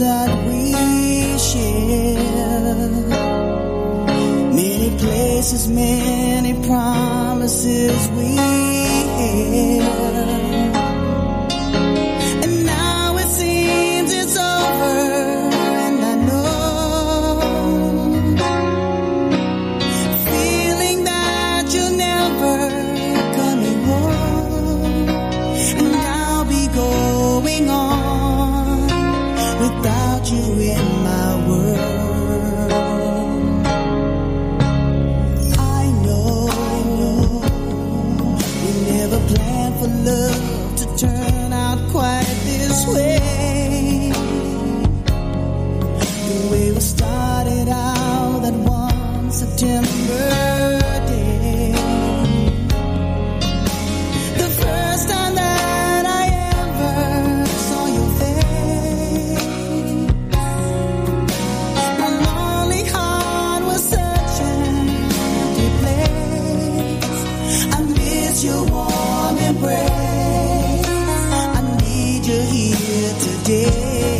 that we share. Many places, many promises we For love to turn out quite this way. The way we started out that one September. day.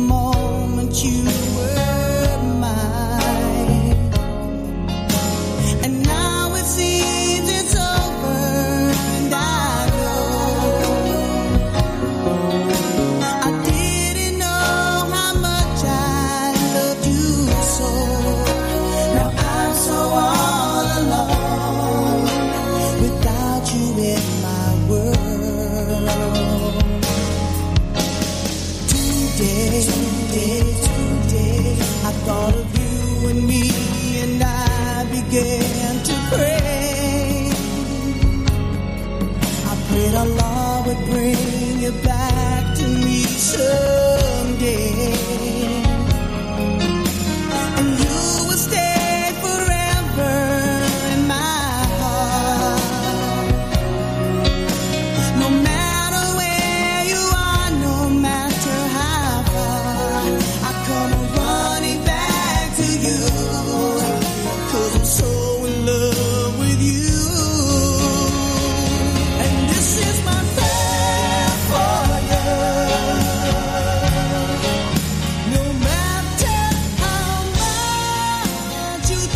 again.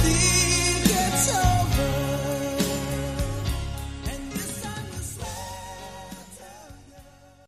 believe.